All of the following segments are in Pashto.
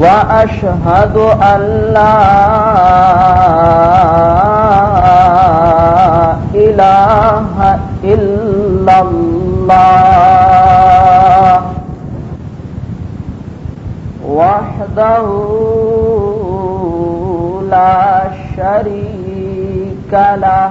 وأشهد أن لا إله إلا الله وحده لا شريك له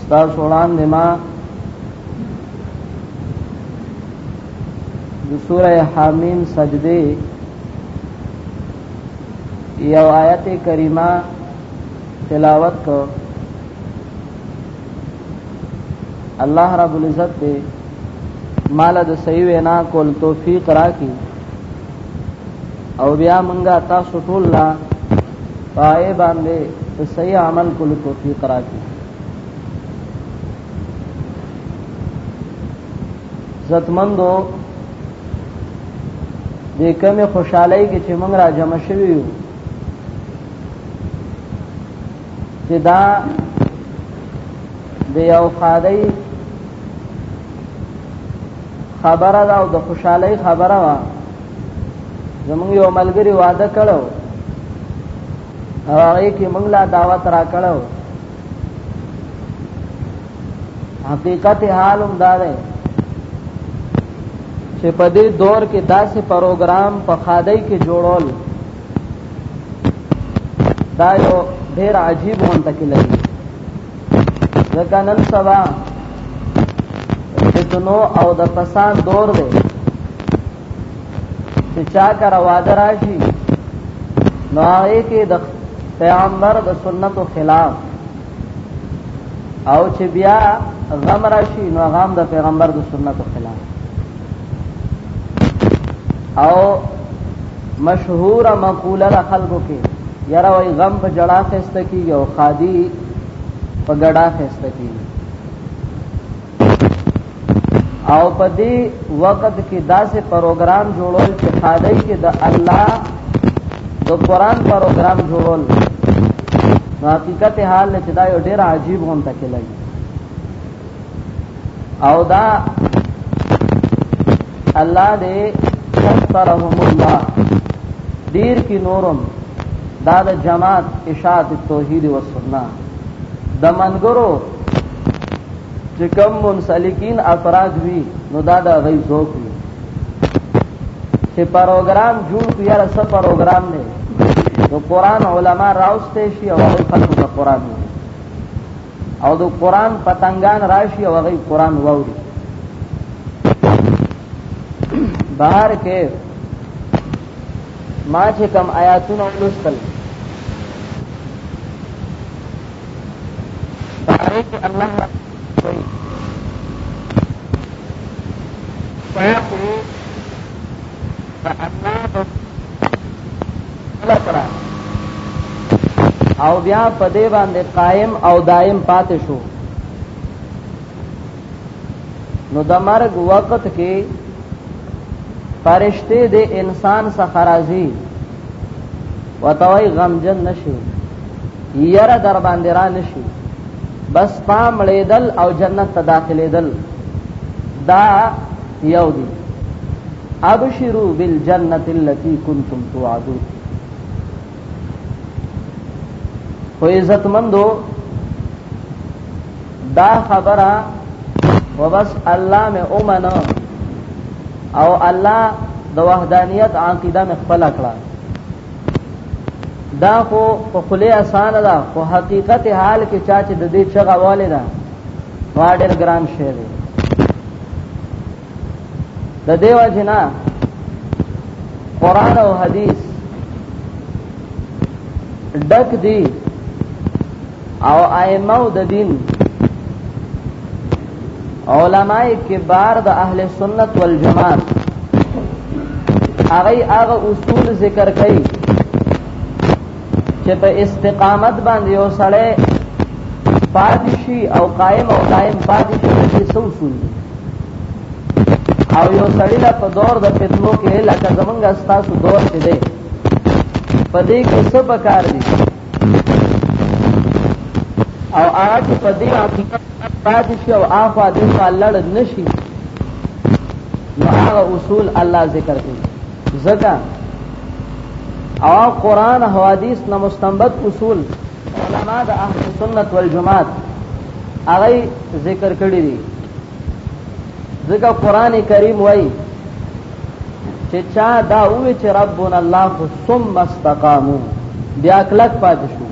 ستاسو وړاندې ما د سوره حامیم سجده یو آیت کریمه تلاوت کو الله رب العزت دې مال د صحیح وینا کول توفیق راکړي او بیا منګه تاسو ټول لا پای باندې په صحیح عمل کول توفیق راکړي عزتمندو د کمی خوشحالۍ کې چې موږ را جمع شوي یو چې دا د یو خادای خبره دا او د خوشحالي خبره وا زمونږ یو ملګری واده کړو او هغه کې موږ لا دعوت را کړو حقیقت حال هم دا دی چې په دې دور کې داسې پروګرام په خادای کې جوړول دا یو ډیر عجیب مونته کې لګي ځکه نن سبا فتنو او د فساد دور دی چې چا کر واده راشي نو هغه کې د پیغمبر د سنتو خلاف او چې بیا غم راشي نو غم د پیغمبر د سنتو خلاف او مشهور مقوله د خلکو کې یاره وای غم په جړا خسته کیږي او خادي په ګډا خسته کیږي او په دې وخت کې داسې پروګرام جوړول چې خادي کې د الله د قران پروګرام جوړول حقیقت حال چې دا یو ډیر عجیب غونډه کې لګي او دا الله دې سترهم الله دیر کی نورم دا د جماعت اشاعت توحید و سنت د منګرو چې کم منسلکین افراد وی نو دا د غي ذوق وی چې پروګرام جوړ کړی را سب پروګرام نه نو قران علما راوستي شي او خلکو ته قران وی او د قران پتنګان راشي او هغه قران ووري بهر کې ما چې کم آیاتونه ولوستل پاره کې الله کوي پاکو فأما او بیا په دې باندې قائم او دائم پاتې شو نو د مرګ وخت کې فرشته د انسان څخه راځي وتوي غمجن نشي یره در باندې را نشي بس پامړېدل او جنت ته داخلېدل دا یو دی ابشرو بالجنت التي كنتم توعدون خو عزت مندو دا خبره و بس الله مې اومن او الله د وحدانیت عقیده مې خپل کړه دا خو په خله اسانه ده خو حقیقت حال کې چا چې د دې چغه والي ده واډر ګران شعر د دیو جنا قران او حدیث ډک دی او ائمه د دین علماء کبار د اهل سنت والجماعت هغه هغه اصول ذکر کړي چې په استقامت باندې یو سړی پاتې شي او قائم او دائم پاتې شي چې څو اصول دي او یو سړی لا په دور د فتنو کې لکه زمونږ استاسو دور کې دی په دې کې څه پکار دي او هغه چې په دې حقیقت پاتې شي او آفا دې په لړ نشي نو هغه اصول الله ذکر کوي زکا او قران او حدیث نه مستنبط اصول علما د اهل سنت والجماعت هغه ذکر کړی دي ځکه قران کریم وایي چې چا دا وی چې ربنا الله ثم استقاموا بیا کلک پات شو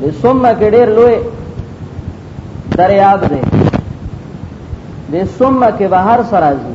د ثم کې ډېر لوی دریاب دی د ثم کې بهر سرازي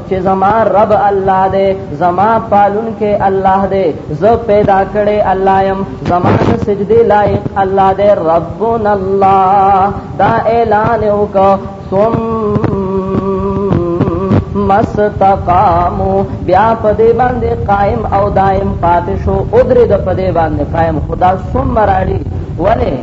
چې زما رب الله دی زما پالونکی الله دی زه پیدا کړی الله يم زما د سجدي لایق الله دی ربنا الله دا اعلان وکړه ثم مستقامو بیا په دې باندې قائم او دائم پاتې شو او درې د په دې باندې قائم خدا ثم راړي وله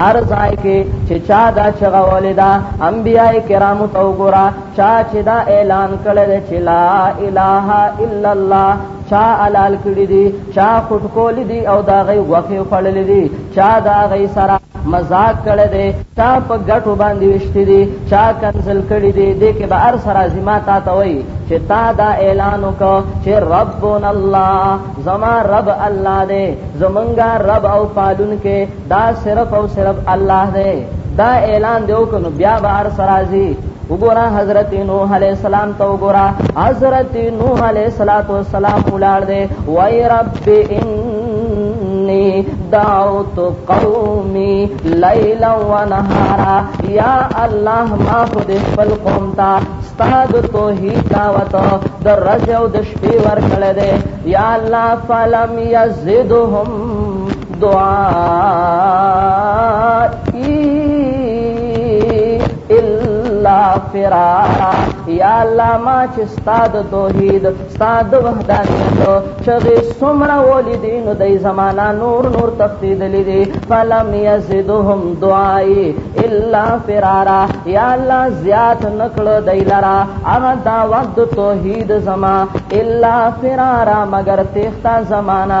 هر ځای کې چې چا دا چغولې دا انبيای کرامو تو ګورا چا چې دا اعلان کړی دی چې لا اله الا الله چا حلال کړی دی چا خټ کول دی او دا غي غوخه خړل دی چا دا غي سره مزاق کړی دی چا په ګټو باندې وشتي دی چا کنزل کړی دی د کې به ار سره زما تا ته وای چې تا دا اعلان وکړه چې ربنا الله زما رب الله دی زمونږه رب او پالون کې دا صرف او صرف الله دی دا اعلان دیو کنو بیا به ار سرازی وګوره حضرت نوح علی السلام ته وګوره حضرت نوح علی السلام ولار دی وای رب انی دعوت قومی لیلا و نهارا یا الله ما خود خپل قوم تا استاد توحید دعوت در رجو د شپې ور کړه دی یا الله فلم یزدهم دعائي الا فرارا یا الله ما چې ستاد توحید ستاد وحدانیت چې څومره ولې دین د زمانہ نور نور تفسید لیدي فلم یزدهم دعای الا فرارا یا الله زیات نکړه دایلرا هغه دعوت توحید زما الا فرارا مگر تختا زمانہ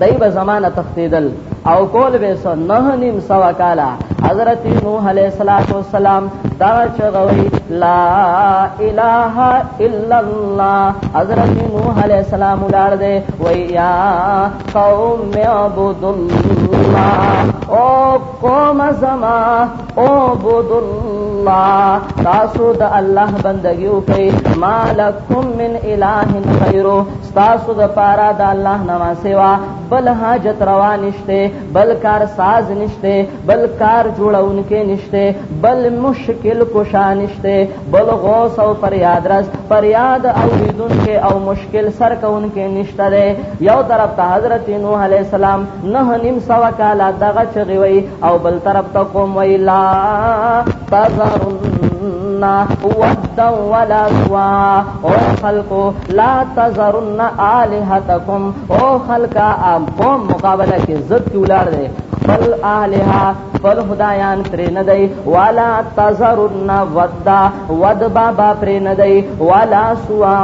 دای به زمانه تختیدل او کول به سو نه نیم سوا کالا حضرت نوح علیہ الصلوۃ والسلام دا چغوی لا اله الا الله حضرت نوح علیہ السلام لار دے ویا قوم عبد الله او قوم زمان اعبدوا الله تاسو د الله بندگی وکړئ ما لکم من اله غیره تاسو د پاره د الله نما سوا بل حاجت روا نشته بل کار ساز نشته بل کار جوړونکې نشته بل مشکل کوشا نشته بل غوث او فریاد رس فریاد او ریدون کې او مشکل سر کون کې نشته ده یو طرف ته حضرت نوح علی السلام نه نیم سو کاله دغه چغي وی او بل طرف ته قوم وی لا تذرن ودا ولا سوا او خلقو لا تذرن الہتکم او خلقا قوم مقابله کې زد کې ولاړ دي خپل الہه خپل خدایان پرې نه دی والا تزرن ودا ود بابا پرې نه دی والا سوا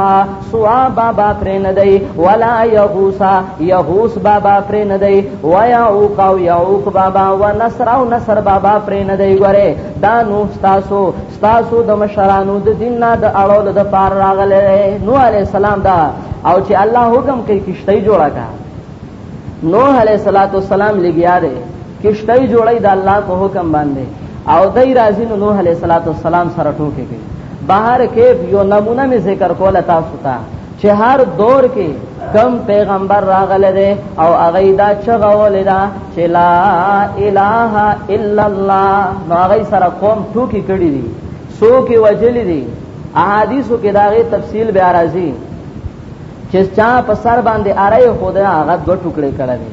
سوا بابا پرې نه دی والا یغوسا یغوس بابا پرې نه دی ویا او قاو یعوق بابا و نصر او نصر بابا پرې نه دی ګوره دا نو تاسو تاسو د مشرانو د دین نه د اړول د پار راغله نو علی السلام دا او چې الله حکم کوي کشته جوړه کا نوح علیہ الصلوۃ والسلام لګیا دی کشته جوړی د الله په حکم باندې او دای راځي نو نوح علیہ الصلوۃ والسلام سره ټوکی کوي بهر کیف یو نمونه می ذکر کوله تاسو ته چې هر دور کې کم پیغمبر راغله ده او هغه دا چغول ده چې لا اله الا الله نو هغه سره قوم ټوکی کړی دي سو کې وجل دي احادیثو کې داغه تفصیل بیا راځي چې چا په سر باندې اره خدای هغه دوه ټوکړې کړه دي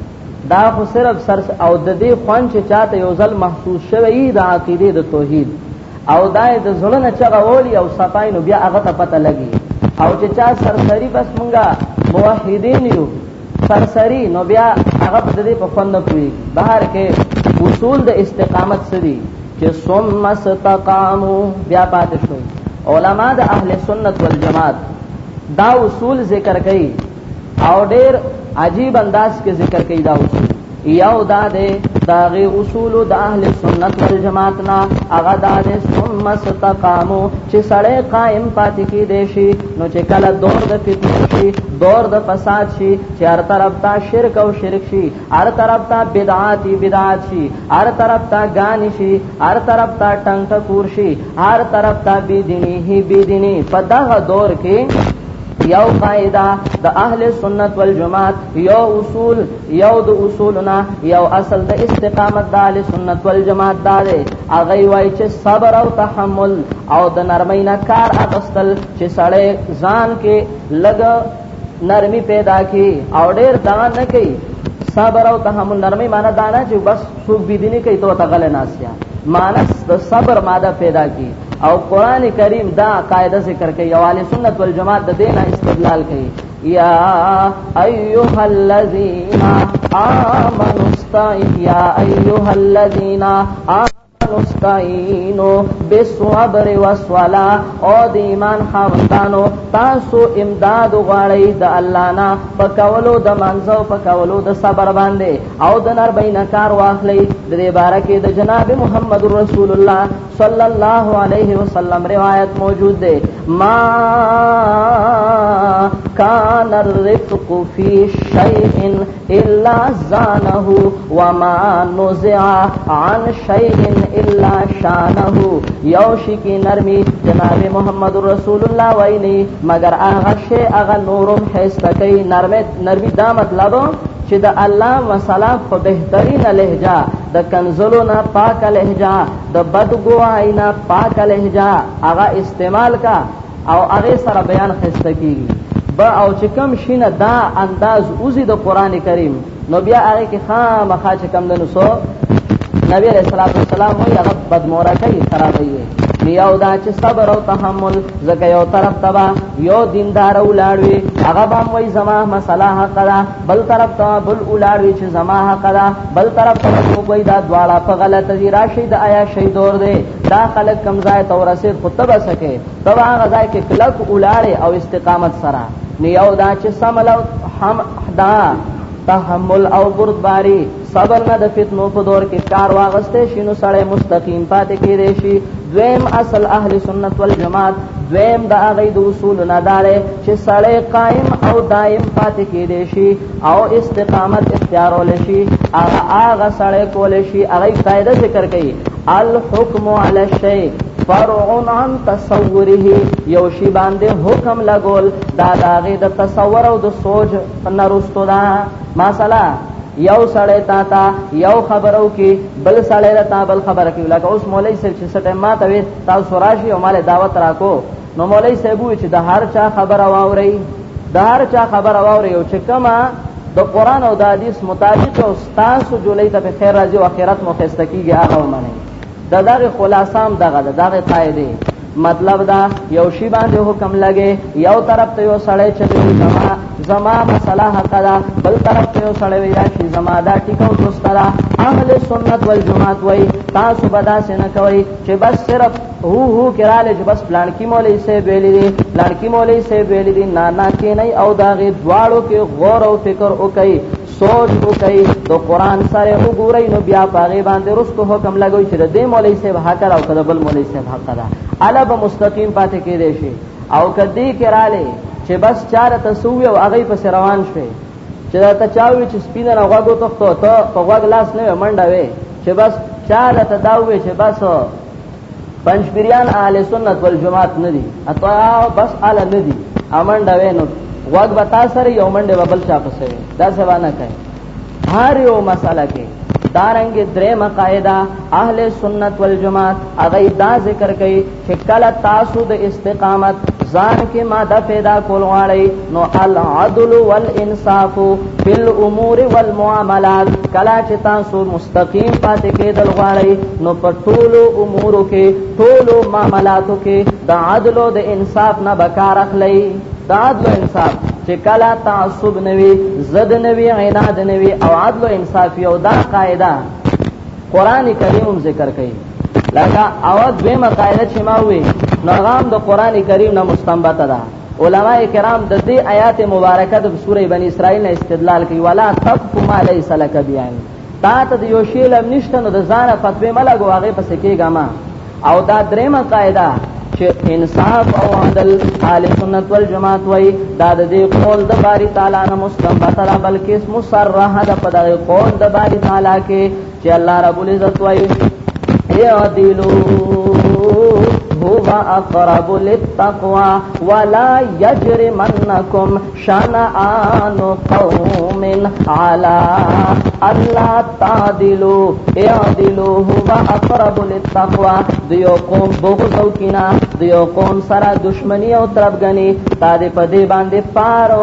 دا خو صرف سر او د دې خوان چې چاته یو ځل محسوس شوی د عقیده د توحید او دای د زړه نه چغولی او صفای نو بیا هغه ته پته لګي او چې چا سرسری بس مونږه موحدین یو سرسری نو بیا هغه په دې په خوند کوي بهر کې اصول د استقامت سری چې ثم استقامو بیا پاتې شوی علما د اهل سنت والجماعت دا اصول ذکر کړي او ډېر عجیب انداز کې ذکر کړي دا اصول یو دا ده دا غي اصول د اهل سنت والجماعت نا هغه دا ده ثم استقامو چې سړی قائم پاتې کې دي شي نو چې کله دور د فتنه شي دور د فساد شي چې هر طرف ته شرک او شرک شي هر طرف ته بدعاتي بدعات شي هر طرف ته غاني شي هر طرف ته ټنګ ټکور شي هر طرف ته بي ديني هي بي ديني په دغه دور کې یو قاعده د اهل سنت والجماعت یو اصول یو د اصولنا یو اصل د استقامت د اهل سنت والجماعت دا دی هغه وای چې صبر او تحمل او د نرمۍ نه کار اغستل چې سړی ځان کې لګ نرمي پیدا کی او ډیر دا نه کوي صبر او تحمل نرمي معنی دا نه چې بس څوک بي دي نه کوي ته تغل ناسیا معنی د صبر ماده پیدا کی او قران کریم دا قاعده ذکر کوي او اهل سنت والجماعت د دینه استدلال کوي یا ایها الذین آمنوا استعینوا یا ایها الذین آمنوا نستعینو بالصبر والصلاه او د ایمان خاوندانو تاسو امداد غواړی د الله نه په کولو د منځو په کولو د صبر باندې او د نر بینه کار واخلي د دې باره کې د جناب محمد رسول الله صلی الله علیه وسلم روایت موجود ده ما کان الرفق فی شیء الا زانه وما نزع عن شيء الا شانه یو شي کې نرمي جناب محمد رسول الله وایلی مگر هغه شی هغه نورم حسته کوي نرمي نرمي دا مطلب چې د الله مسله په بهترین لهجه د کنزلو نه پاک لهجه د بدګوای نه پاک لهجه هغه استعمال کا او هغه سره بیان خسته کیږي با او چې کم شینه دا انداز اوزی د قران کریم نو بیا هغه کې خامخا چې کم دنو سو نبی علیہ الصلوۃ والسلام وی هغه بدموره کوي خرابوي یو دا چې صبر او تحمل زکه یو طرف تبا یو دیندار ولاړوي هغه به وای زما مسله حق ده بل طرف ته بل ولاړوي چې زما حق ده بل طرف ته کوی دا دواړه په غلطه دی راشي د آیا شی دور دی دا خلک کم ځای ته ورسید خو تبه سکه تبه هغه ځای کې کلک ولاړې او استقامت سره نو یو دا چې سمل او هم دا تحمل او بردباری صبر نه د فتنو په دور کې کار واغسته شینو سړی مستقیم پاتې کېږي شي دویم اصل اهل سنت والجماعت دویم دا غي د اصول نه دار چې سړی قائم او دائم پاتې کېږي شي او استقامت اختیارول شي هغه هغه سره کول شي هغه قاعده ذکر کوي الحكم على الشيء فرع عن تصوره یو شی باندې حکم لګول دا داغه د تصور او د سوچ نرستو دا مثلا یو سړی تا تا یو خبرو کې بل سړی تا بل خبره کې لکه اوس مولوی صاحب چې سټه ما ته تاسو راشي او مال دعوت راکو نو مولای صاحب وی چې د هر چا خبره واوري د هر چا خبره واوري او چې کما د قران او د حدیث مطابق او تاسو جولای ته په خیر راځي او اخرت مو خسته کیږي هغه ومني دا دغه خلاصام دغه دغه قاعده مطلب دا یو شی باندې حکم لګي یو طرف ته یو سړی چې زما زما مسله حق ده بل طرف ته یو سړی وی چې زما دا ټیکو دوستره اهل سنت والجماعت وای تاسو بدا سن کوي چې بس صرف هو هو کراله چې بس پلان کې مولوی صاحب ویلي دي پلان کې مولوی صاحب ویلي دي نه نه کې نه او داغه دواړو کې غور او فکر وکړي سوچ وکړي د قران سره وګورئ نو بیا پاغه باندې رستو حکم لګوي چې د مولوی صاحب حق او کده بل مولوی صاحب حق ده الا به مستقیم پاتې کې دي شي او کدی کراله چې بس چاره تسوي او هغه پس روان شي چې دا ته چاوي چې سپینه نه غوګو تخته ته په غوګ لاس نه منډه وي چې بس چاره ته داوي چې بس پنځپیران اهل سنت والجماعت نه دي اته بس ال نه دي امن دا وینو وګ بتا سره یو منډه وبل چا پسې دا سبا نه کوي هر یو مسله کې دارنګ درې مقاعده اهل سنت والجماعت هغه دا ذکر کوي چې کله تاسو د استقامت ځان کې ماده پیدا کول غواړي نو العدل والانصاف فی الامور والمعاملات کلا چې تاسو مستقیم پاتې کېدل غواړئ نو په ټولو امورو کې ټولو معاملاتو کې د عدل او د انصاف نه بکار اخلئ د عدل او انصاف چې کلا تعصب نوي زد نوي عناد نوي او عدل او انصاف یو دا قاعده قران کریم ذکر کوي لکه او دویمه قاعده چې ما وې نغام د قران کریم نه مستنبطه ده علماء کرام د دې آیات مبارکه د سوره بنی اسرائیل نه استدلال کوي ولا تقف ما ليس لك بیان تا ته د یو شی لم نشته نو د ځانه فتوی ملګو هغه پس کېګا ما او دا درېمه قاعده چې انصاف او عدل اهل سنت والجماعت وای دا د دې قول د باری تعالی نه مستنبط را بلکې مصرح ده په دغه قول د باری تعالی کې چې الله رب العزت وایي يعدلو هو اقرب للتقوى ولا يجرمنكم شنآن قوم على الا تعدلوا اعدلوا هو اقرب للتقوى دیو قوم بغض او کینا دیو قوم سره دشمنی او تربګنی تا دې په دې باندې پارو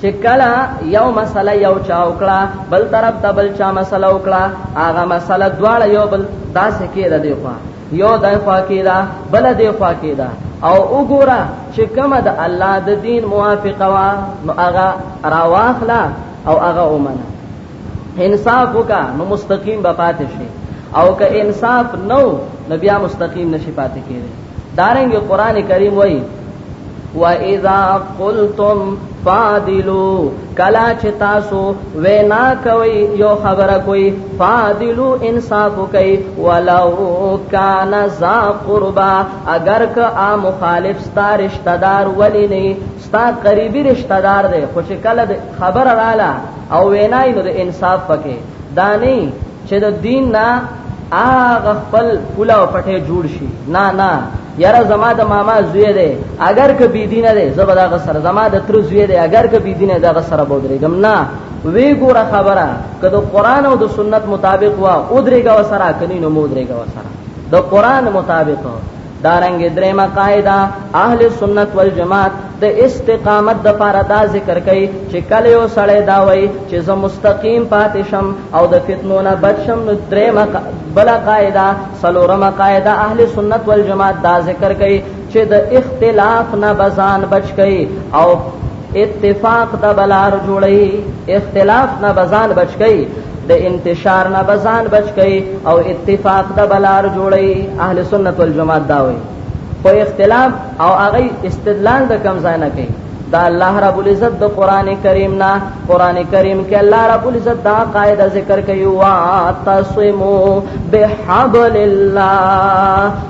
چې کله یو مسله یو چا وکړه بل طرف ته بل چا مسله وکړه هغه مسله دواړه یو بل داسې کېده دی خو یو دای خوا کېده بل دی خوا کېده او وګوره چې کومه د الله د دین موافقه وا نو هغه راواخلا او هغه ومنه انصاف وکا نو مستقیم به پاتې شي او که انصاف نو نو بیا مستقیم نشي پاتې کېږي دارنګ قران کریم وای و اذا قلتم فادلو کلا چې تاسو وینا کوي یو خبره کوي فادلو انصاف کوي ولو کان ذا قربا اگر که ا مخالف ستا رشتہ دار ولی نه ستا قریبی رشتہ دار دی خو چې کله خبر رااله او وینا نو د انصاف پکې دانی چې د دین نه هغه خپل پولا او پټه جوړ شي نه نه یاره زما د ماما زوی دی اگر که بی دین دی زبر هغه سره زما د تر زوی دی اگر که بی دین دی هغه سره بودريګم نه وی ګوره خبره که د قران او د سنت مطابق وا او درېګا وسره کني نو مو درېګا وسره د قران مطابق دارنګ درېمه قاعده اهل سنت والجماعت د استقامت د پاره دا ذکر کوي چې کله یو سړی دا وایي چې زه مستقیم پاتې شم او د فتنو نه بچ شم نو درېمه بل قاعده سلورمه قاعده اهل سنت والجماعت دا ذکر کوي چې د اختلاف نه بزان بچ کوي او اتفاق د بلار جوړي اختلاف نه بزان بچکی د انتشار نه بزان بچکی او اتفاق د بلار جوړي اهل سنت والجماعت داوي خو اختلاف او هغه استدلال د کم ځای نه کوي دا الله رب العزت د قران کریم نه قران کریم کې الله رب العزت دا قاعده ذکر کوي وا تاسو مو بحبل الله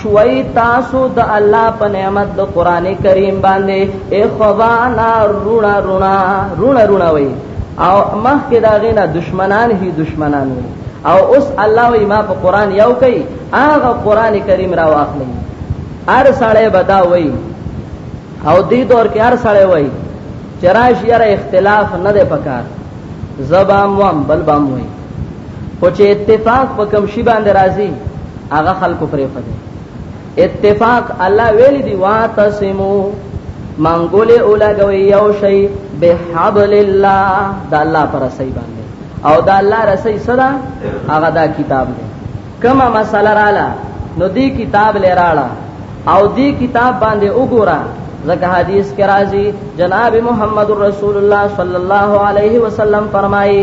شوئ تاسو د الله په نعمت د قران کریم باندې اے خوبانا رونا رونا رونا رونا وي او مخ کې دا غینا دشمنان هی دشمنان وي او اوس الله وي ما په قران یو کوي هغه قران کریم را واخلي ار سړی بدا وي او دې دور کې ار سړی وي چرایش یاره اختلاف نه ده پکار زبام وام بل بام وي خو چې اتفاق په کوم شی باندې راځي هغه خلکو پرې خدي اتفاق الله ویل دی واتسمو منګولې اولاګوي یو شی به حبل الله د الله پر سي باندې او د الله رسي صدا هغه دا کتاب دی کما مساله رااله نو دی کتاب لراړه او دی کتاب باندې وګوره ځکه حدیث کې راځي جناب محمد رسول الله صلی الله علیه وسلم فرمایي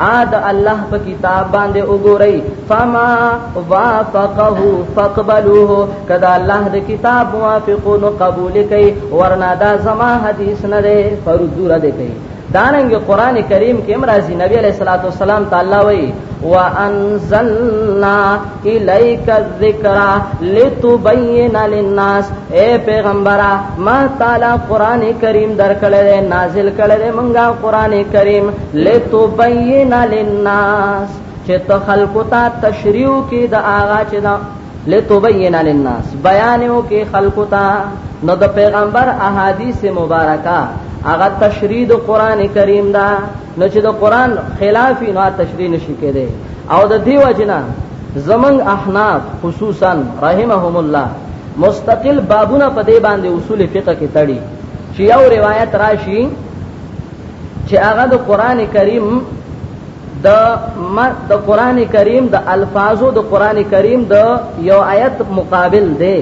ا د الله په کتاب باندې وګورئ فما وافقه فقبلوه کدا الله د کتاب موافقون قبول کئ ورنا دا زما حدیث نه ده فردور ده کئ داننګ قران کریم کې امرازي نبی علیہ الصلوۃ والسلام تعالی وی وانزلنا الیک الذکر لتبین للناس اے پیغمبره ما تعالی قران کریم درکړل نازل کړل مونږه قران کریم لتبین للناس چې ته خلکو ته تشریح کې د آغا چې دا لتبین للناس بیان یو کې خلکو ته نو د پیغمبر احادیث مبارکه هغه تشریح د قران کریم دا نو چې د قران خلاف نه تشریح نشي کېده او د دیو جنا زمنګ احناف خصوصا رحمهم الله مستقل بابونه په دې باندې اصول فقه کې تړي چې یو روایت راشي چې هغه د قران کریم د د قران کریم د الفاظو د قران کریم د یو آیت مقابل دی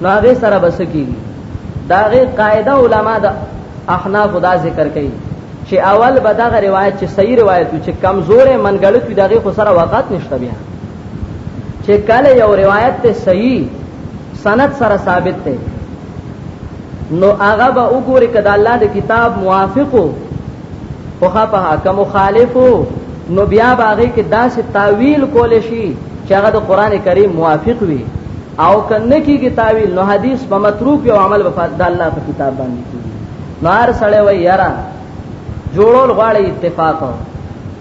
نو هغه سره بس کیږي داغه قاعده علما د احناف دا ذکر کوي چې اول به دا روایت چې صحیح روایت چې کمزورې منګړت وي دغه خو سره وقات نشته بیا چې کله یو روایت ته صحیح سند سره ثابت دی نو هغه به وګوري کدا الله د کتاب موافقو خو په حکم مخالفو نو بیا باغې کې داسې تعویل کول شي چې هغه د قران کریم موافق وي او کنه کېږي تعویل نو حدیث په متروک او عمل په د الله په کتاب باندې کېږي نو هر سړی وای یارا جوړول غواړي اتفاق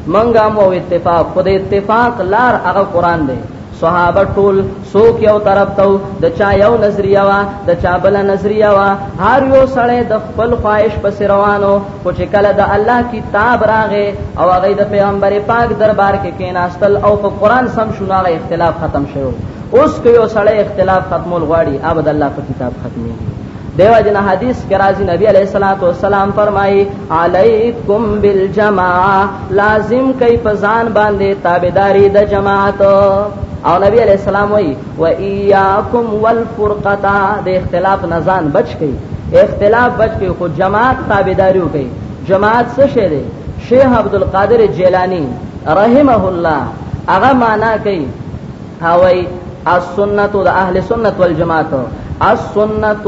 منګه مو اتفاق خدای اتفاق لار هغه قران دی صحابه ټول څوک یو طرف ته د چا یو نظریه وا د چا بل نظریه وا هر یو سړی د خپل خواهش په روانو خو چې کله د الله کتاب راغې او هغه د پیغمبر پاک دربار کې کیناستل او په قران سم شونه اختلاف ختم شوه اوس که یو سړی اختلاف ختمول غواړي ابد الله په کتاب ختمي دیو جن حدیث کې راځي نبی علیہ الصلوۃ والسلام فرمایي علیکم بالجماعه لازم کوي پزان باندې تابعداري د جماعت او نبی علیہ السلام وی و ایاکم والفرقتا د اختلاف نزان بچ کی اختلاف بچ کی خو جماعت تابعداریو کی جماعت څه شه دی شیخ عبد القادر جیلانی رحمه الله هغه معنا کوي هاوی السنت د اهل سنت والجماعت السنت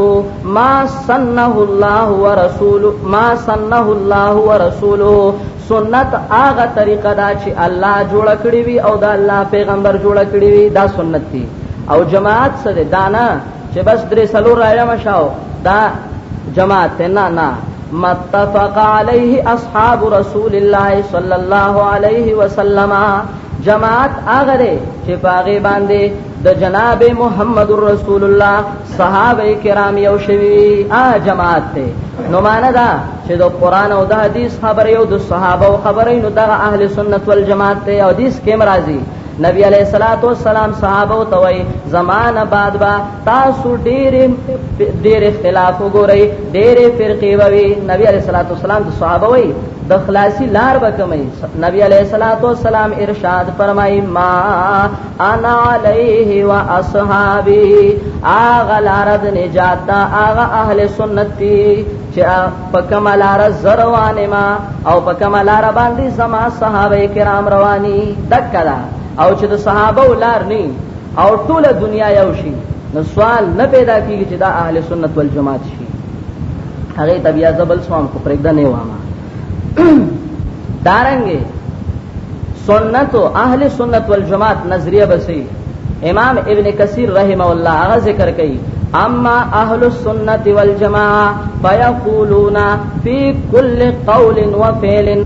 ما سنه الله ورسوله ما سنه الله ورسوله سنت هغه طریقه دا چې الله جوړ کړی وي او دا الله پیغمبر جوړ کړی وي دا سنت دی او جماعت سره دانا چې بس درې سلو رایا مشاو دا جماعت نه نه متفق علیه اصحاب رسول الله صلی الله علیه وسلم جماعت هغه دی چې په هغې باندې د جناب محمد رسول الله صحابه کرام یو شوي آ جماعت دی نو معنا دا چې د قران او د حدیث خبرې او د صحابه او خبرې نو دغه اهل سنت والجماعت دی او حدیث کې مرাজি نبی علیہ الصلوۃ والسلام صحابه او توي زمانہ بعد با تاسو ډېر ډېر اختلاف وګورئ ډېر فرقې وي نبی عليه الصلاه والسلام د صحابه وي د خلاصي لار به کومي نبی عليه الصلاه والسلام ارشاد فرمایي ما انا عليه واصحابي اغه لار د نجات دا اغه اهل سنت دي چې په کومه لار زروانه ما او په کومه لار باندې زما صحابه کرام رواني دکړه او چې د صحابه ولار نه او ټول دنیا یو شي نو سوال نه پیدا کیږي چې دا اهل سنت والجماعت شي هغه طبيعه زبل سوام کو پرګد نه وامه دارنګي سنت او اهل سنت والجماعت نظریه بسي امام ابن کثیر رحم الله هغه ذکر کوي اما اهل السنت والجماعه فيقولون في كل قول وفعل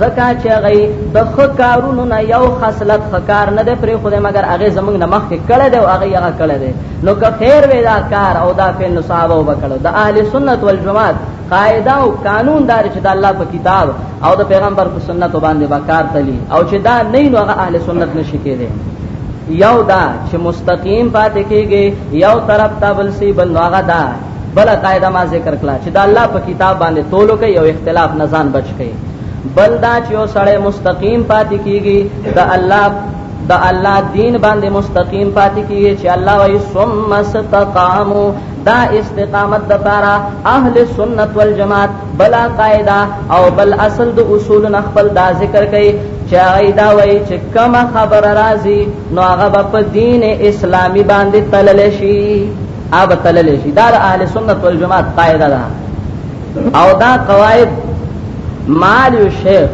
ځکه چې هغه د ښه کارونو نه یو خصلت ښه کار نه دی پرې خو دی مګر هغه زمونږ نه مخکې کړی دی او هغه یې هغه کړی دی نو که خیر وی دا کار او دا فعل نو صحابه وکړو د اهل سنت والجماعت قاعده او قانون دار چې د الله په کتاب او د پیغمبر په سنت باندې به کار تلی او چې دا نه نو هغه اهل سنت نشي کېدی یو دا چې مستقیم پاتې کېږي یو طرف ته بل سی بل هغه دا بل قاعده ما ذکر کړه چې دا الله په کتاب باندې تولو کوي او اختلاف نه ځان بچ کوي بل دا چې یو سړی مستقیم پاتې کیږي د الله د الله دین باندې مستقیم پاتې کیږي چې الله وایي ثم استقامو دا استقامت د پاره اهل سنت والجماعت بلا قاعده او بل اصل د اصول نه خپل دا ذکر کوي چې ایدا وایي چې کما خبر راځي نو هغه په دین اسلامي باندې تلل شي اب تلل شي دا اهل سنت والجماعت قاعده ده او دا قواعد مال الشیخ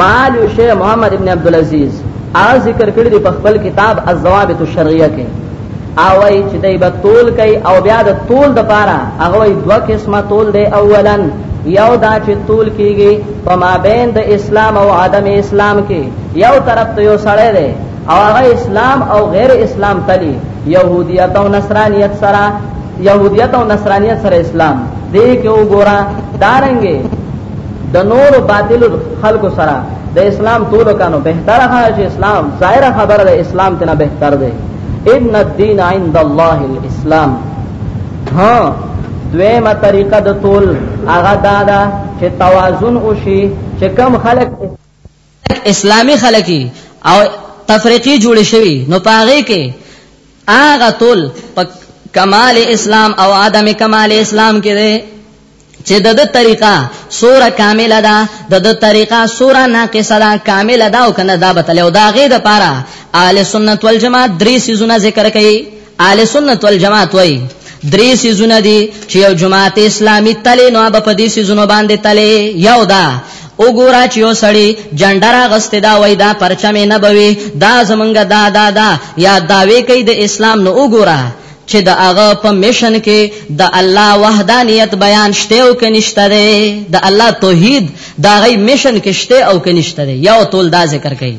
مال شیخ محمد ابن عبد العزيز ا ذکر کړی دی په خپل کتاب الضوابط الشرعیه کې او ای چې دای په تول کوي او بیا د تول د پاره هغه وی دوه قسمه تول دی اولا یو دا چې تول کیږي په مابین د اسلام او عدم اسلام کې یو طرف ته یو سړی دی او هغه اسلام او غیر اسلام تلی يهودیت او نصرانیت سره يهودیت او نصرانیت سره اسلام دې کې وګوره دارنګي د نور باطل خلق سره د اسلام ټولو کانو بهتره هغه چې اسلام ظاهر خبره د اسلام تنه بهتر دی ان الدين عند الله الاسلام ها دویمه طریقه د تول هغه دا ده چې توازن وشي چې کم خلک اسلامي خلکي او تفریقي جوړ شوی نو پاغه کې هغه تول په کمال اسلام او عدم کمال اسلام کې دی چې د د طریقه سوره کامله ده د د طریقه سوره ناقصه ده کامله ده او کنه دا بتل او دا غي د پاره اهل سنت والجماعت درې سيزونه ذکر کړي اهل سنت والجماعت وای درې سيزونه دي چې یو جماعت اسلامي تلې نو به په دې سيزونو باندې تلې یو دا وګورا چې یو سړی جنډر غست دا وای دا پرچم نه بوي دا زمونږ دا دا دا یا داوي کوي د اسلام نو وګورا چې د هغه په میشن کې د الله وحدانیت بیان شته او کنيشته ده د الله توحید دا غي میشن کې شته او کنيشته ده یو تول دا ذکر کوي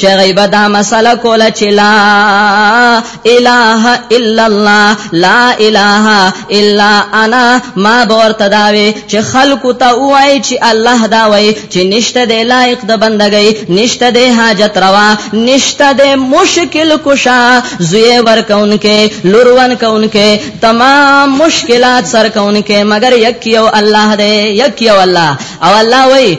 چې غیبه دا مسله کوله چې لا اله الا الله لا اله الا انا ما ورته دا وی چې خلکو ته وای چې الله دا وای چې نشته د لایق د بندګۍ نشته د حاجت روا نشته د مشکل کشا زوی ورکونکې لورون کونکې تمام مشکلات سر کونکې مگر یک یو الله دی یک یو الله او الله وای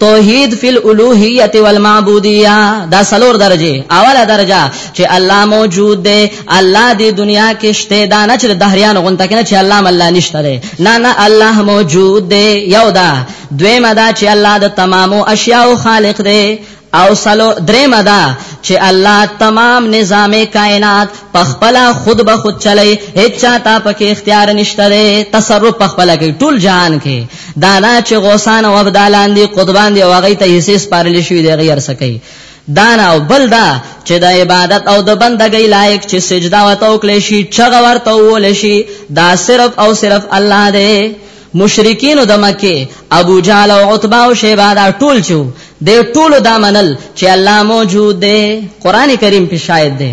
توحید فی الالوهیت والمعبودیه دا سلور درجه اوله درجه چې الله موجود دی الله دی دنیا کې شته دا نه چې دهریان غونته کنه چې الله مله نشته دی نه نه الله موجود دی یو دا دویمه دا چې الله د تمامو اشیاء خالق دی او سلو درېمه دا چې الله تمام نظام کائنات پخپلا خود به خود چلی هیڅ چاته پکې اختیار نشته تصرف پخپلا کوي ټول جهان کې دا دا چې غوسان او ابدالان دي قطبان دي او هغه ته یې سیس پارل شوی دی غیر سکی دانا او بل دا چې د عبادت او د بندګۍ لایق چې سجدا وته او کله شي چغه ورته ول شي دا صرف او صرف الله دی مشرکین د مکه ابو جهل او عتبہ او شیبه دا ټول چو د ټول دا منل چې الله موجود دی قران کریم په شاهد دی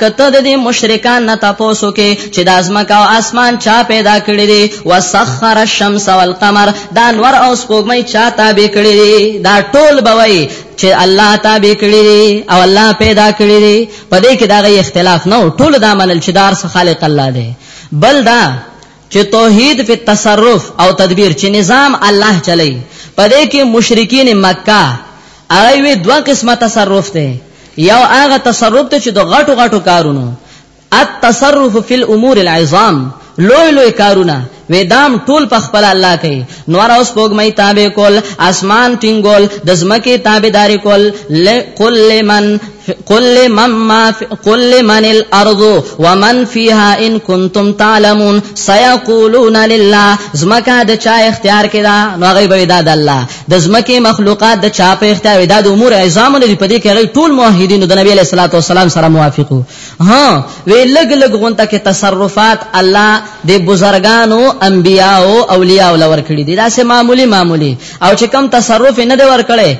کته د دې مشرکان نه تاسو کې چې د ازمکا او اسمان چا پیدا کړی دی وسخر الشمس والقمر دا نور او سپوږمۍ چا تابع کړی دی دا ټول بوي چې الله تابع کړی دی او الله پیدا کړی دی په دې کې دا غي اختلاف نه ټول دا منل چې دار خالق الله دی بل دا چې توحید فی تصرف او تدبیر چې نظام الله چلی په دې کې مشرکین مکه هغه وی دوه قسمه تصرف ته یو هغه تصرف ته چې د غټو غټو کارونو التصرف فی الامور العظام لوی لوی کارونه وې دام ټول په خپل الله کوي نور اوس پوګمې تابع کول اسمان ټینګول د زمکه تابعداري کول لکل لمن قل من ما في قل من الارض ومن فيها ان كنتم تعلمون سيقولون لله زمکه د چا اختیار کړه نو هغه به دا د الله د زمکه مخلوقات د چا په اختیار دا د امور عظام لري په دې کې هغه ټول موحدین د نبی صلی الله علیه وسلم سره موافقو ها وی لګ لګ غونته کې تصرفات الله د بزرګانو انبیاء او اولیاء لور کړی دي دا سه معمولی معمولی او چې کم تصرف نه دی ور کړی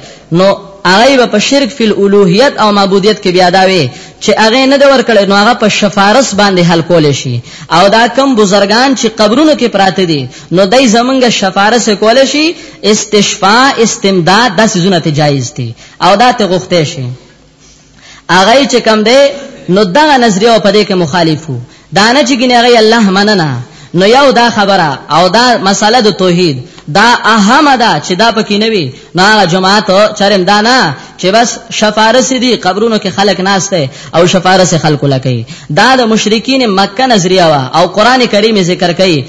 نو هغه په شرک فی الوهیت او معبودیت کې بیا دا وی چې هغه نه دی ور کړی نو هغه په شفارس باندې حل کول شي او دا کم بزرګان چې قبرونو کې پراته دي نو دای زمونږ شفارس کول شي استشفاء استمداد د سيزونه ته جایز دي او دا ته غوښته شي هغه چې کم دی نو دغه نظریه په دې کې مخالفو دا نه چې ګنې هغه الله مننه نو یو دا خبره او دا مسله د توحید دا اهمه ده چې دا پکې نه وي نو هغه جماعت چرم دا نه چې بس شفارس دي قبرونو کې خلک ناشته او شفارس خلکو لکې دا د مشرکین مکه نظریه وا او قران کریم ذکر کوي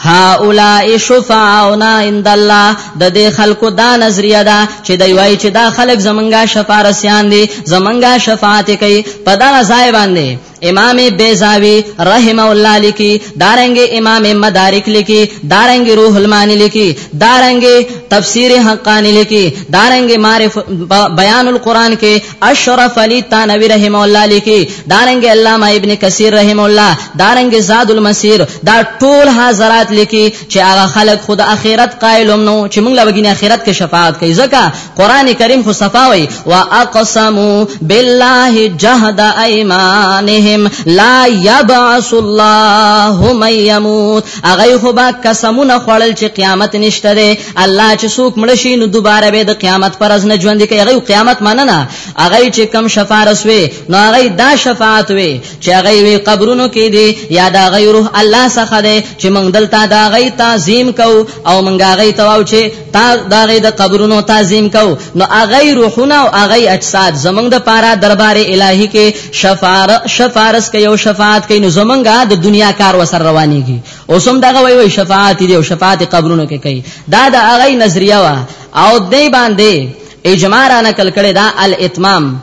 هؤلاء شفعاؤنا عند الله د دې خلکو دا نظریه ده چې دوی وایي چې دا خلک زمونږه شفارسیان دي زمونږه شفاعت کوي په دا ځای باندې امام بیزاوی رحم الله لکی دارنګ امام مدارک لکی دارنګ روح المانی لکی دارنګ تفسیر حقانی لکی دارنګ معرف بیان القرآن کې اشرف علی تانوی رحم الله لیکي دارنګ علامه ابن کثیر رحم الله دارنګ زاد المسیر دا ټول حضرات لیکي چې هغه خلک خود اخرت قائلوم نو چې موږ لوګین اخرت کې شفاعت کوي ځکه قران کریم خو صفاوي واقسموا بالله جهد ايمانهم لا يبعث الله من يموت هغه خو با قسمونه خوړل چې قیامت نشته الله چې څوک مړ شي نو دوباره به د قیامت پر ورځ نه ژوند کوي هغه قیامت مننه هغه چې کم شفارس وي نو هغه دا شفاعت وي چې هغه وي قبرونو کې دي یا دا غیر الله څخه دي چې موږ دلته دا غي تعظیم کو او موږ هغه ته واو چې تا دا غي د قبرونو تعظیم کو نو هغه روحونه او هغه اجساد زمونږ د پاره دربار الهي کې شفاعت شفارس کوي او شفاعت کوي نو زمونږه د دنیا کار وسر روانيږي اوس هم دغه وی وی شفاعت دی او شفاعت قبرونو کې کوي دا د هغه نظریه وا او دې باندې اجماع را نقل کړي دا الاتمام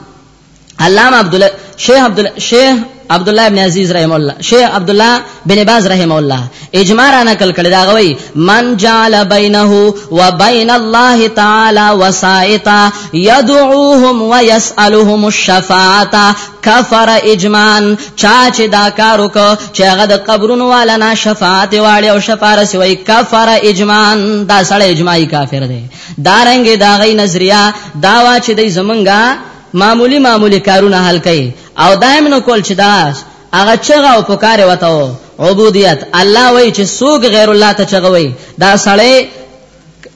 علامه عبد الله شیخ عبد الله شیخ عبد الله ابن عزیز رحم الله شیخ عبد الله بن باز رحم الله اجماع را نقل کړي دا غوي من جعل بینه و بین الله تعالی وسائطا يدعوهم ويسالهم الشفاعه کفر اجماعا چا چې دا کار وکړ چې هغه د قبرونو والا نه شفاعت واړي او شفاره سوی کفر اجماعن دا سړی اجماعي کافر دی دا رنګ دا غي نظریه دا وا چې د زمونږه معمولی معمولی کارونه حل کړي او دایم نو کول چې دا هغه چغه او پکاره وتاو عبودیت الله وای چې سوق غیر الله ته چغوي دا سړی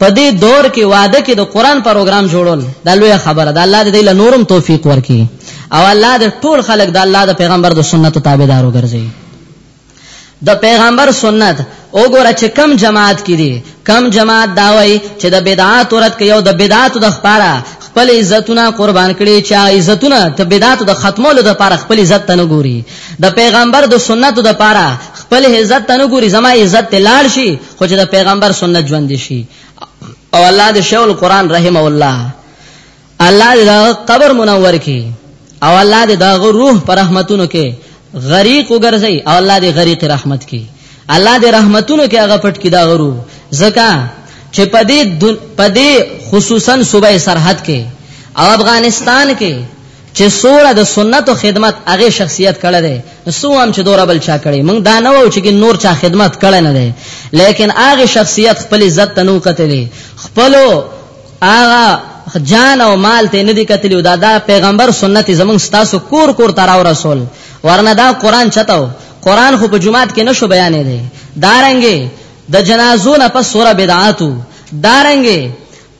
په دې دور کې واده کې د قران پروګرام جوړول دا لوی خبره ده الله دې له نورم توفیق ورکړي او الله دې ټول خلک د الله د پیغمبر د سنت تابعدار وګرځي د پیغمبر سنت وګوره چې کم جماعت کې دي کم جماعت دا وایي چې د بدعات ورت کې یو د بدعات د خبره خپل عزتونه قربان کړي چې عزتونه ته بدعات د ختمولو لپاره خپل عزت ته نه ګوري د پیغمبر د سنت لپاره خپل عزت ته نه ګوري زما عزت ته لاړ شي خو چې د پیغمبر سنت ژوند شي او الله د شیخ القرآن رحم الله الله د قبر منور کی او الله د دغه روح پر رحمتونو کې غریق وګرځي او الله د غریق رحمت کی الله د رحمتونو کې هغه پټ کی دا غرو زکا چې پدې پدې خصوصا صوبه سرحد کې او افغانستان کې چې سوره د سنت خدمت هغه شخصیت کړه دی نو سو هم چې دوره بل چا کړي موږ دا نه وو چې نور چا خدمت کړه نه دی لیکن هغه شخصیت خپل عزت ته نو کته دی خپلو هغه جان او مال ته نه دی کتلی دا دا پیغمبر سنت زمون ستاسو کور کور تر او رسول ورنه دا قران چتاو قران خو په جمعات کې نشو بیانې دی دارنګي د جنازو نه پس سوره بدعاتو دارنګي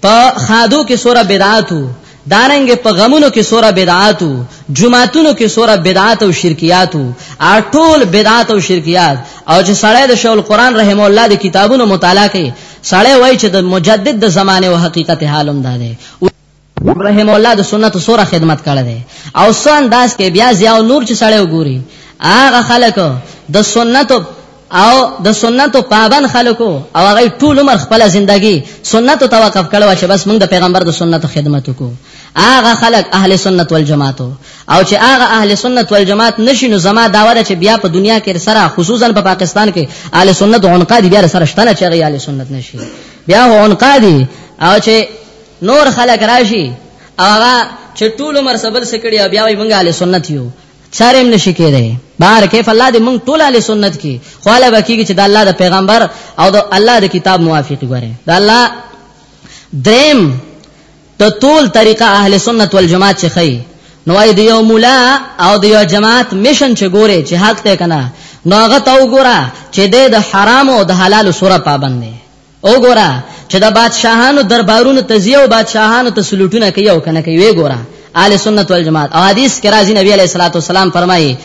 په خادو کې سوره بدعاتو دارنګ په غمونو کې سوره بدعاتو جمعاتونو کې سوره بدعات او شرکیاتو اټول بدعات او شرکیات او چې سړی د شول قران رحم الله د کتابونو مطالعه کوي سړی وای چې د مجدد د زمانه او حقیقت حالم ده رحم الله د سنت سوره خدمت کړی دی او سن داس کې بیا زیاو نور چې سړی وګوري هغه خلک د سنت او د سنتو پابند خلکو او هغه ټول عمر خپل زندگی سنتو ته وقف کړو چې بس موږ د پیغمبر د سنتو خدمت وکړو هغه خلک اهل سنت والجماعت او چې هغه اهل سنت والجماعت نشي نو زما داوا ده چې بیا په دنیا کې سره خصوصا په پاکستان کې اهل سنت عنقا دي بیا سره شتنه چې هغه اهل سنت نشي بیا عنقا دي او چې نور خلک راشي هغه چې ټول عمر سبل سکړي بیا وي موږ اهل سنت یو چاره هم نشي کېدای بهر کیف الله دې مونږ ټول اهل سنت کې خو الله بکیږي چې د الله د پیغمبر او د الله د کتاب موافق غوړي د الله دریم ته ټول طریقه اهل سنت والجماعت چې خي نو اې دیو مولا او دیو جماعت مشن چې ګوره چې حق ته کنه نو هغه تا وګوره چې د حرام او د حلال سره پابند دی وګوره چې د بادشاهانو دربارونو ته ځي او بادشاهانو ته سلوټونه کوي او کنه کوي وی ګوره اهل سنت والجماعت او حدیث کې راځي نبی علیه الصلاۃ والسلام فرمایي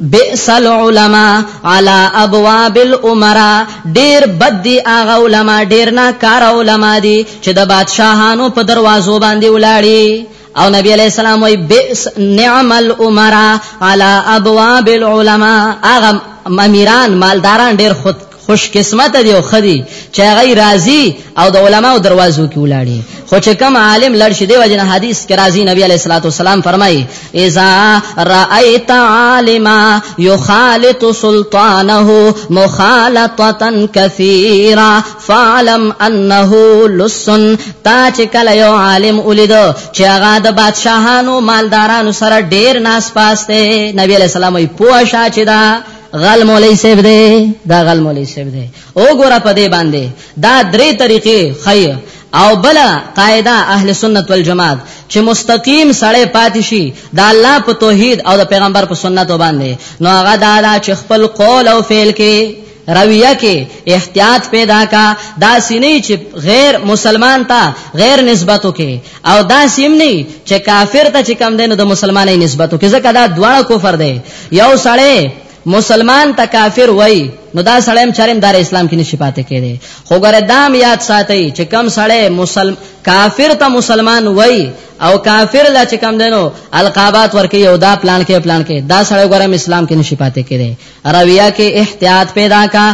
بئس العلماء على ابواب الامراء ډیر بد دي هغه علما ډیر نه کار علما دي چې د بادشاهانو په دروازو باندې ولاړی او نبی علیہ السلام وی بئس نعم الامراء على ابواب العلماء هغه امیران مالداران ډیر خود خوش قسمت دی او خدي چې هغه راضي او د علماو دروازو کې ولاړی خو چې کم عالم لړ شي دی وجنه حدیث کې راضي نبی عليه الصلاه والسلام فرمایي اذا رايت عالما يخالط سلطانه مخالطه كثيرا فعلم انه لسن تا چې کله یو عالم ولید چې هغه د بادشاهانو مالدارانو سره ډیر ناس پاسته نبی عليه السلام یې پوښا چې دا غل مولای صاحب دی دا غل مولای صاحب دی او ګوره په دې باندې دا درې طریقې خی او بل قاعده اهل سنت والجماعت چې مستقیم سړی پاتې شي د الله په توحید او د پیغمبر په سنت باندې نو هغه دا, دا چې خپل قول او فعل کې رویه کې احتیاط پیدا کا دا سینې چې غیر مسلمان تا غیر نسبتو کې او دا سیم نه چې کافر ته چې کم دینو د مسلمانې نسبتو کې ځکه دا دواړه کفر دی یو سړی مسلمان ته کافر وای نو دا سړیم چریم دار اسلام کې نشي پاتې کېږي خو ګره دام یاد ساتي چې کم سړی مسلمان کافر ته مسلمان وای او کافر لا چې کم دینو القابات ورکي او دا پلان کې پلان کې دا سړی ګره اسلام کې نشي پاتې کېږي رویه کې احتیاط پیدا کا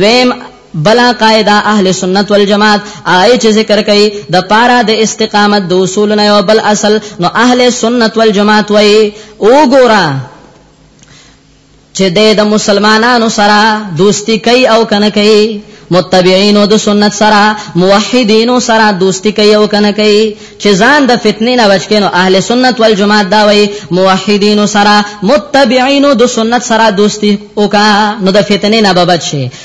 دویم بله قاعده اهل سنت والجماعت هغه چې ذکر کوي د پاره د استقامت د اصول نه یو بل اصل نو اهل سنت والجماعت وایي او ګورا چې د مسلمانانو سره دوستی کوي او کنه کوي متبعینو د سنت سره موحدینو سره دوستی کوي او کنه کوي چې ځان د فتنې نه بچ کینو اهل سنت والجماعت دا وایي موحدینو سره متبعینو د سنت سره دوستی وکا نو د فتنې نه بچ شي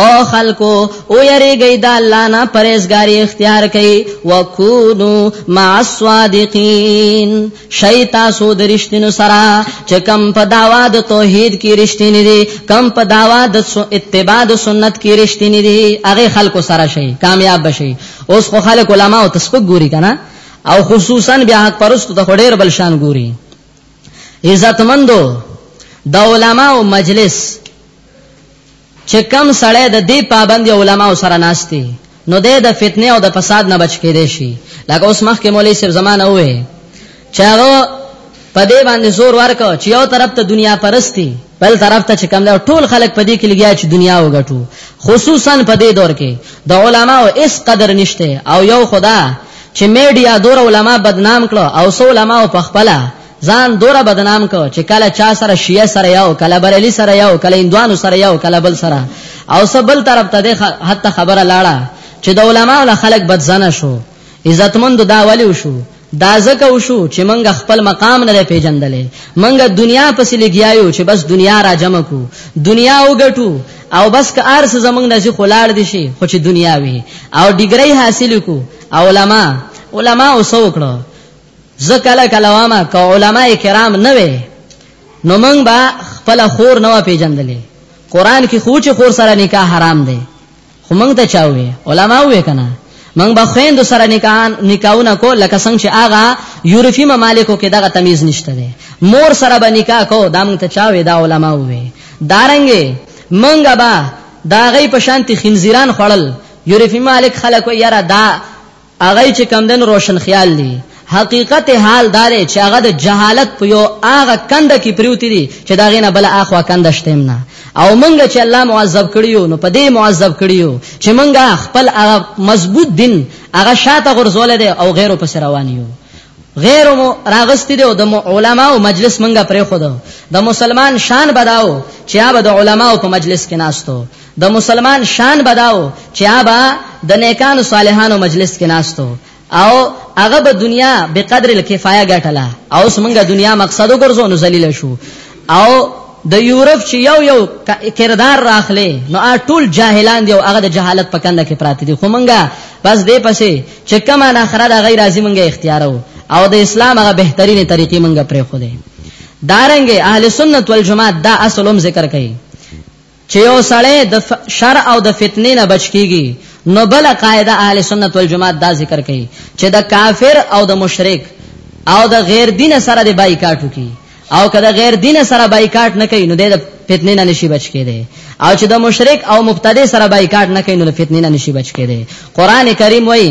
او خلکو او یریږي د الله نه پرهیزګاری اختیار کړي وکونو مع الصادقین شیطا سو د رښتینو سره چې کم په داوا د توحید کې رښتینی دي کم په داوا د اتباع د سنت کې رښتینی دي هغه خلکو سره شي کامیاب بشي اوس خو خلک علما او تسبق ګوري کنه او خصوصا بیا حق پرستو ته ډېر بل شان ګوري عزتمندو د علماو مجلس چې کوم سړی د دې پابند علماو سره ناست دی نو دی د فتنې او د فساد نه بچ کېدی شي لکه اوس مخکې مولوي صاحب زمانه ووې چې هغه په دې باندې زور ورکو چې یو طرف ته دنیا پرستی بل طرف ته چې کوم دا ټول خلک په دې کې لګیا چې دنیا وګټو خصوصا په دې دور کې د علماو اس قدر نشته او یو خدا چې میډیا دور علما بدنام کړو او سو علما په خپل ځان دوره بدنام کو چې کله چا سره شیعه سره یو کله بریلی سره یو کله اندوانو سره یو کله بل سره او سبل طرف ته ده حتی خبره لاړه چې د علماو له خلک بدزنه شو عزتمند دا ولی وشو دا زکه وشو چې منګ خپل مقام نه پیژندلې منګ دنیا پسې لګیایو چې بس دنیا را جمع کو دنیا وګټو او بس که ارس زمنګ نشي خلاړ دي شي خو چې دنیا وي او ډیګری حاصل کو علماء علماء اوسو کړو زه کله کله وایم که علما کرام نه وي نو موږ به خپل خور نه پیژندلې قران کې خو چې خور سره نکاح حرام دی خو موږ ته چاوي علما وې کنه موږ به خويند سره نکاح نکاحونه کو لکه څنګه چې آغا یورپی ممالکو کې دغه تمیز نشته دی مور سره به نکاح کو دا موږ ته چاوي دا علما وې دارنګې موږ به دا غي په شانتي خنزیران خړل یورپی مالک خلکو یاره دا هغه چې کوم دن روشن خیال دي حقیقت حال دار چې هغه د جهالت په یو هغه کند کې پریوتی دي چې دا غینه بل اخوا کند شتم نه او منګه چې الله معذب کړیو نو په دې معذب کړیو چې منګه خپل هغه مضبوط دین هغه شاته غرزول دي او غیرو پس روان یو غیر مو راغستی دی او د علماو مجلس منګه پرې خو ده د مسلمان شان بداو چې هغه د علماو په مجلس کې ناستو د مسلمان شان بداو چې هغه د نیکانو صالحانو مجلس کې ناستو او هغه به دنیا به قدر الکفایه ګټله او اوس منګه دنیا مقصد وګرځو نو ذلیل شو او د یورپ چې یو یو کردار راخلې نو آ ټول جاهلان دی او هغه د جهالت په کنده کې پراته دي خو مونږه بس دې پسې چې کما نه خره د غیر ازي مونږه اختیارو او د اسلام هغه بهترینه طریقې مونږه پرې خو دې دارنګ اهل سنت والجماعت دا اصلوم ذکر کوي چې یو سړی د شر او د فتنې نه بچ کیږي نو بله قاعده اهل سنت والجماعت دا ذکر کوي چې د کافر او د مشرک او د غیر دین سره د بایکاټ وکي او که د غیر دین سره بایکاټ نه کوي نو د فتنې نه نشي بچ کېده او چې د مشرک او مبتدی سره بایکاټ نه کوي نو د فتنې نه نشي بچ کېده قران کریم وایي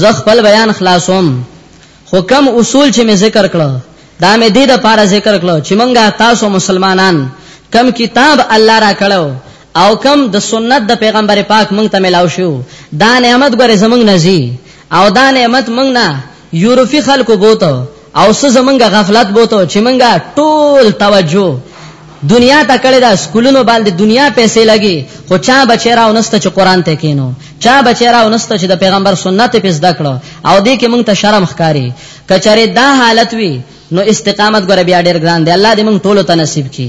زه خپل بیان خلاصوم خو کم اصول چې مې ذکر کړو دا مې دې د پاره ذکر کړو چې مونږه تاسو مسلمانان کم کتاب الله را کړو او کم د سنت د پیغمبر پاک مونږ ته ملاو شو دا نعمت ګره زمونږ نزي او دا نعمت مونږ نه یورپی خلکو بوته او څه زمونږ غفلت بوته چې مونږ ټول توجه دنیا ته کړی دا سکولونو باندې دنیا پیسې لګي خو چا بچی راو نسته چې قران ته کینو چا بچی راو نسته چې د پیغمبر سنت په زده کړو او دې کې مونږ ته شرم ښکاری کچره دا حالت وي نو استقامت ګره بیا ډیر ګران دی الله دې مونږ ټول ته نصیب کړي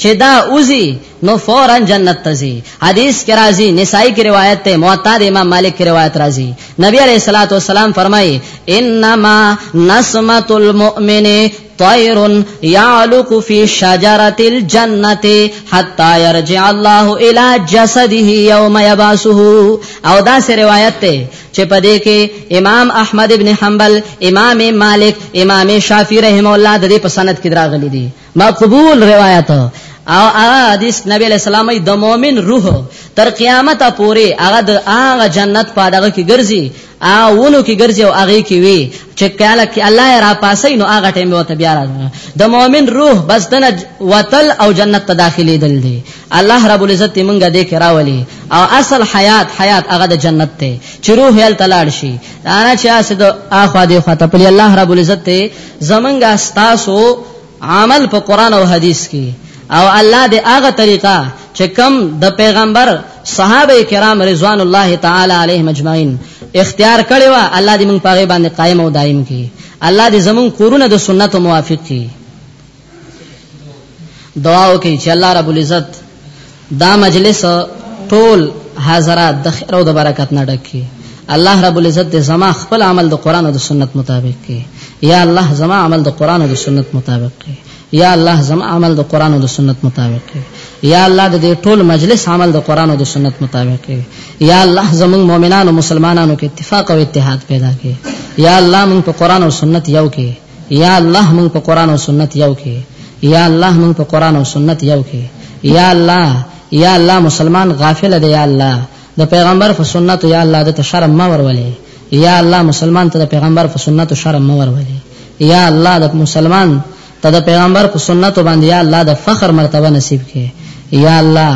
چې دا اوزي نو فورا جنت ته ځي حدیث کې راځي نسائی کې روایت ته موطا د امام مالک کې روایت راځي نبی عليه الصلاه والسلام فرمایي انما نسمت المؤمن طير يعلق في شجرة الجنة حتى يرجع الله إلى جسده يوم يبعثه او دا سه روایت ته چې په دې کې امام احمد ابن حنبل امام مالک امام شافعي رحم الله د دې په سند کې دراغلي دي مقبول روایت او هغه حدیث نبی علیہ السلام د مؤمن روح تر قیامت پورې هغه د هغه جنت په دغه کې ګرځي او ونو کې ګرځي او هغه کې وي چې کله کې الله را پاسې نو هغه ټیم وته بیا راځي د مؤمن روح بس دنه وتل او جنت ته داخلي دل دي الله رب العزت مونږه دې کې راولي او اصل حیات حیات هغه د جنت ته چې روح یې تلاړ شي دا نه چې اسد اخوا دې خوا ته په الله رب العزت زمنګا ستاسو عمل په قران او حدیث کې او الله دې هغه طریقه چې کم د پیغمبر صحابه کرام رضوان الله تعالی علیهم اجمعین اختیار کړي وا الله دې موږ په غیبه باندې قائم او دائم کړي الله دې زموږ کورونه د سنت موافق کړي دعا وکړي چې الله رب العزت دا مجلس ټول حضرات د خیر او د برکت نه ډکې الله رب العزت دې زما خپل عمل د قران او د سنت مطابق کې یا الله زما عمل د قران او د سنت مطابق کې یا الله زما عمل د قران او د سنت مطابق کې یا الله د دې ټول مجلس عمل د قران او د سنت مطابق کې یا الله زموږ مؤمنانو مسلمانانو کې اتفاق او اتحاد پیدا کې یا الله موږ په قران او سنت یو کې یا الله مونږ په قران او سنت یو کې یا الله مونږ په قران او سنت یو کې یا الله یا الله مسلمان غافل دی یا الله د پیغمبر په سنت یا الله د شرم ما ورولې یا الله مسلمان ته د پیغمبر په سنت شرم ما ورولې یا الله د مسلمان ته د پیغمبر په سنت باندې یا الله د فخر مرتبه نصیب کړي یا الله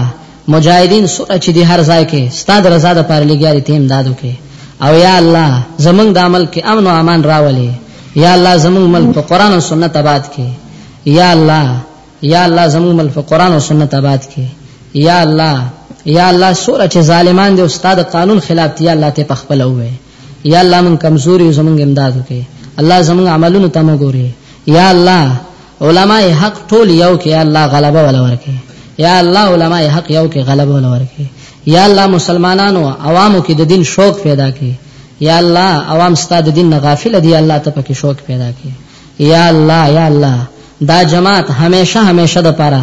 مجاهدین سره چې دی هر ځای کې ستاد رضا د پاره لګیاري تیم دادو کې او یا الله زمونږ د عمل کې امن او امان راولي یا الله زمونږ مل په قران او سنت آباد کې یا الله یا الله زمونږ مل په قران او سنت آباد کې یا الله یا الله سره چې ظالمان دي استاد قانون خلاف دي الله ته پخپل وې یا الله من کمزوري زمونږ امداد وکي الله زمونږ عملونو ته مګوري یا الله علما حق ټول یو کې یا الله غلبه ولا ورکي یا الله علما حق یو کې غلبه ولا ورکي یا الله مسلمانانو عوامو کې د دین شوق پیدا کړي یا الله عوام ستاد دین نه غافل دي الله ته پکې شوق پیدا کړي یا الله یا الله دا جماعت همیشه همیشه د پاره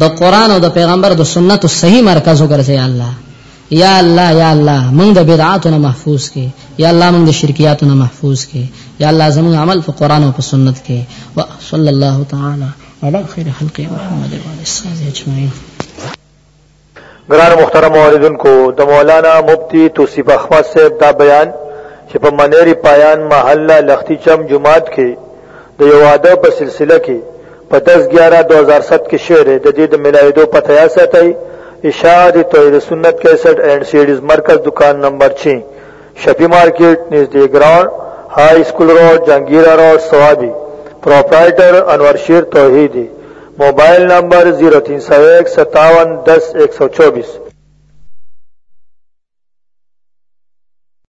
د قران او د پیغمبر د سنت صحیح مرکز وګرځي الله یا الله یا الله موږ د بدعاتو نه محفوظ کې یا الله موږ د شرکیاتو نه محفوظ کې یا الله زموږ عمل په قران او په سنت کې وصلی الله تعالی علی خیر خلق محمد و علی اصحابہ اجمعین ګران محترم اوریدونکو د مولانا مفتی توصیف احمد صاحب دا بیان چې په منېری پایان محله لختی چم جمعات کې د یو واده په سلسله کې په دس ګیاره دوه هزار ست کې شوی دی، د دې د ملاوېدو پته یاد ساتئ، اشاعه د توحید سنت کیسټ اینډ سیډیز مرکز دکان نمبر چھ، شفیع مارکیټ، نږدې ګراونډ، های اسکول روډ، جهانګیره روډ، صوابي، پروپرایټر، انور شیر توحیدي، موبایل نمبر زیرو تین سو یک، ستاون، دس، یک سو چوبیس.